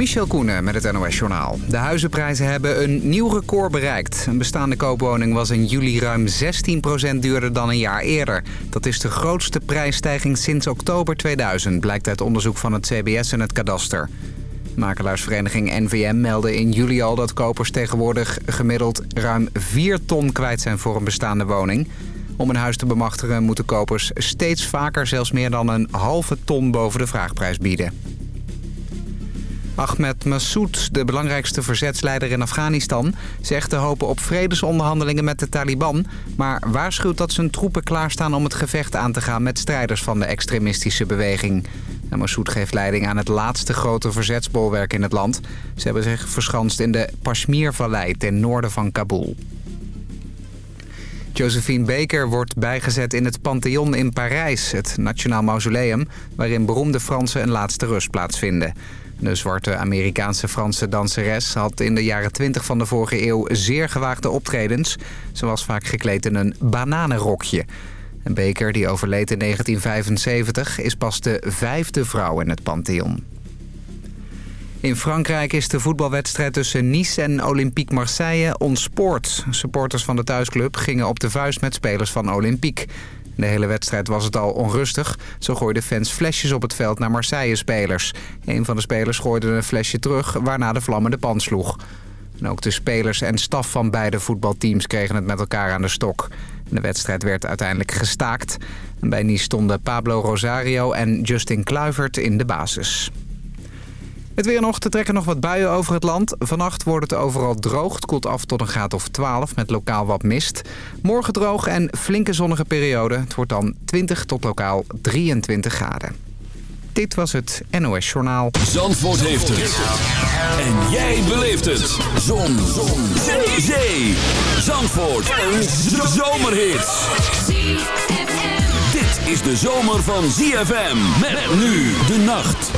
Michel Koenen met het NOS-journaal. De huizenprijzen hebben een nieuw record bereikt. Een bestaande koopwoning was in juli ruim 16% duurder dan een jaar eerder. Dat is de grootste prijsstijging sinds oktober 2000, blijkt uit onderzoek van het CBS en het Kadaster. Makelaarsvereniging NVM meldde in juli al dat kopers tegenwoordig gemiddeld ruim 4 ton kwijt zijn voor een bestaande woning. Om een huis te bemachtigen moeten kopers steeds vaker zelfs meer dan een halve ton boven de vraagprijs bieden. Ahmed Massoud, de belangrijkste verzetsleider in Afghanistan... zegt te hopen op vredesonderhandelingen met de Taliban... maar waarschuwt dat zijn troepen klaarstaan om het gevecht aan te gaan... met strijders van de extremistische beweging. En Massoud geeft leiding aan het laatste grote verzetsbolwerk in het land. Ze hebben zich verschanst in de Pashmir-vallei ten noorden van Kabul. Josephine Baker wordt bijgezet in het Pantheon in Parijs, het Nationaal Mausoleum... waarin beroemde Fransen een laatste rust plaatsvinden. De zwarte Amerikaanse Franse danseres had in de jaren 20 van de vorige eeuw zeer gewaagde optredens. Ze was vaak gekleed in een bananenrokje. En Baker, die overleed in 1975, is pas de vijfde vrouw in het Pantheon. In Frankrijk is de voetbalwedstrijd tussen Nice en Olympique Marseille ontspoord. Supporters van de thuisclub gingen op de vuist met spelers van Olympique. De hele wedstrijd was het al onrustig. Zo gooiden fans flesjes op het veld naar Marseille-spelers. Een van de spelers gooide een flesje terug, waarna de vlammen de pan sloeg. Ook de spelers en staf van beide voetbalteams kregen het met elkaar aan de stok. De wedstrijd werd uiteindelijk gestaakt. bij Nice stonden Pablo Rosario en Justin Kluivert in de basis. Het weer nog, te trekken nog wat buien over het land. Vannacht wordt het overal droog. Het koelt af tot een graad of 12 met lokaal wat mist. Morgen droog en flinke zonnige periode. Het wordt dan 20 tot lokaal 23 graden. Dit was het NOS Journaal. Zandvoort heeft het. En jij beleeft het. Zon. Zon. Zee. Zandvoort. Een zomerhit. Dit is de zomer van ZFM. Met nu de nacht.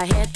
Dus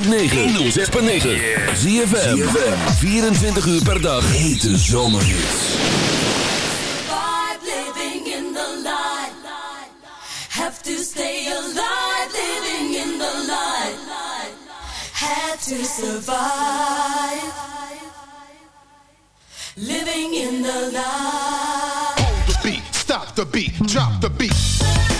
106.9. Zie ZFM. 24 uur per dag. Hete zomerhits. in to stay alive. Living in the light. To survive. Living in the light. Hold the beat. Stop the beat. Drop the beat.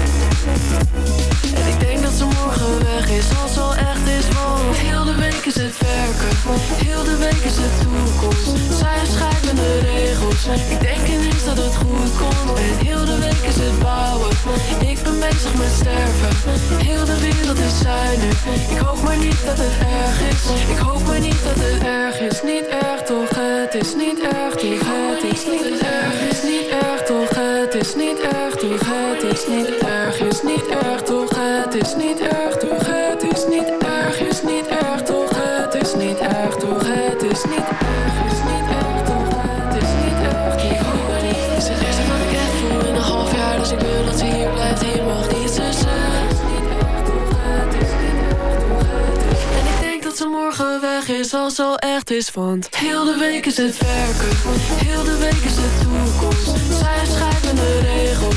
Is Ik hoop maar niet dat het erg is Ik hoop maar niet dat het erg is Niet erg toch, het is niet erg toch Het is niet erg, is niet erg toch Het is niet erg toch Het is niet erg, is niet erg toch Het is niet erg toch Het is niet erg, is niet erg toch Het is niet erg toch Het is niet erg, is niet erg is Als al echt is Want heel de week is het werken. Heel de week is de toekomst. Zij schrijven de regels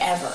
ever.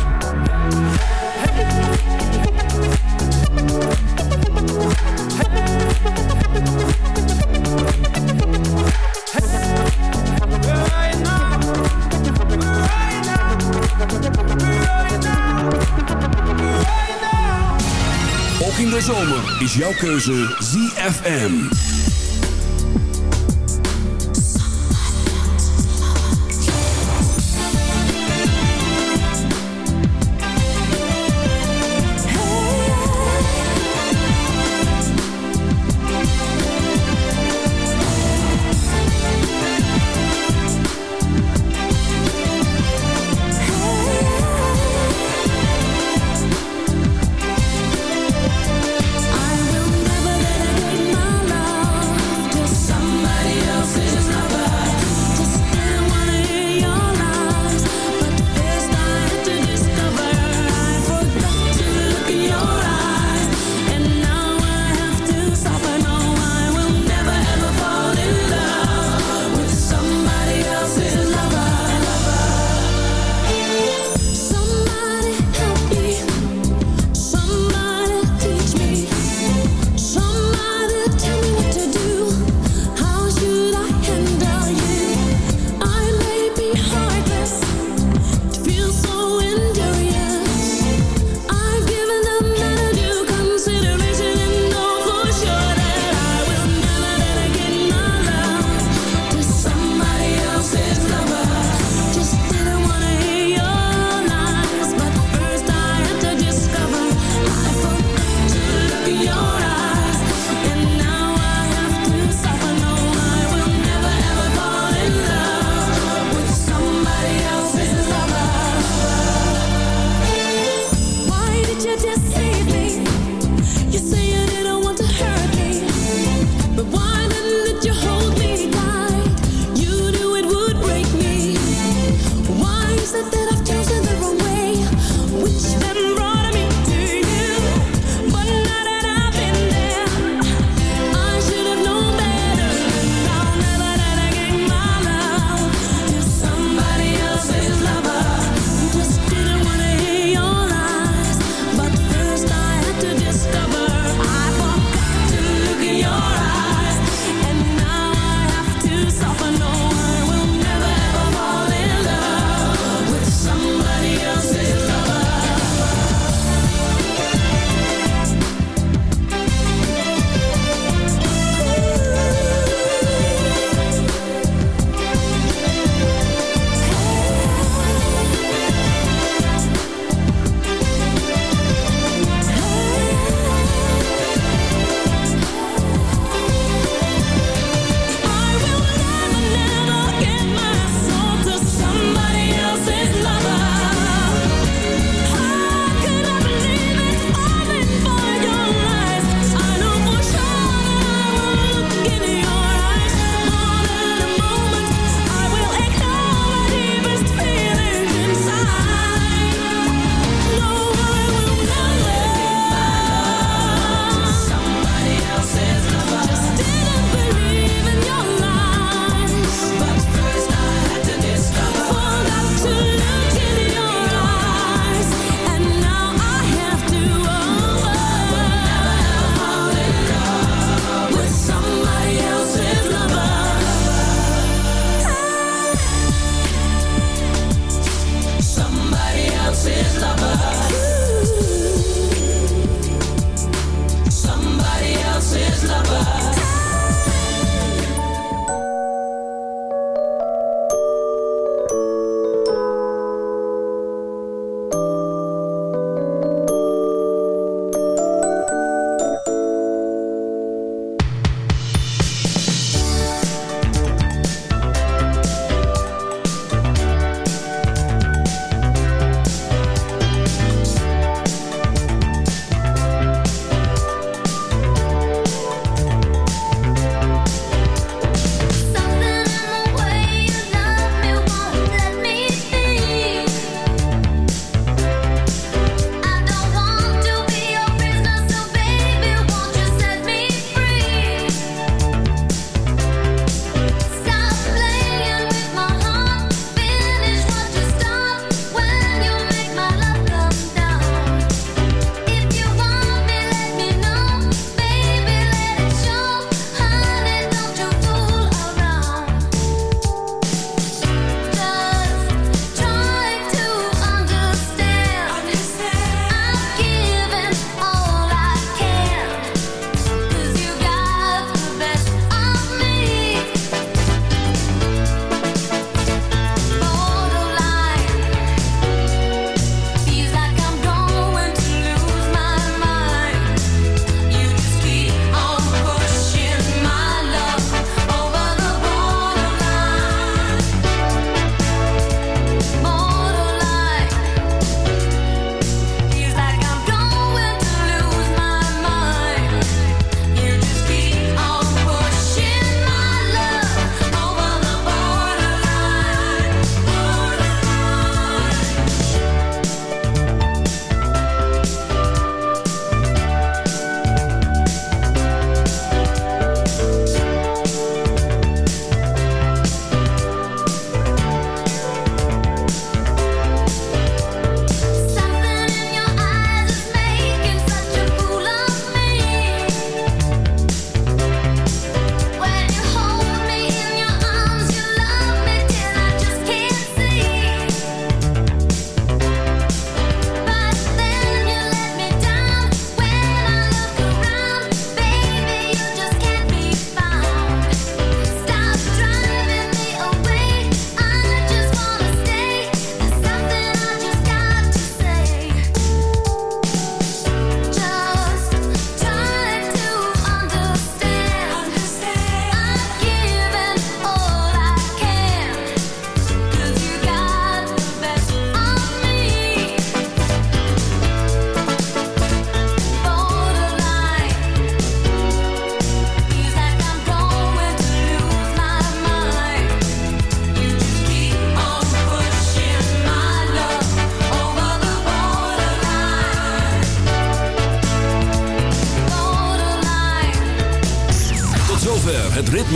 Is jouw keuze ZFM.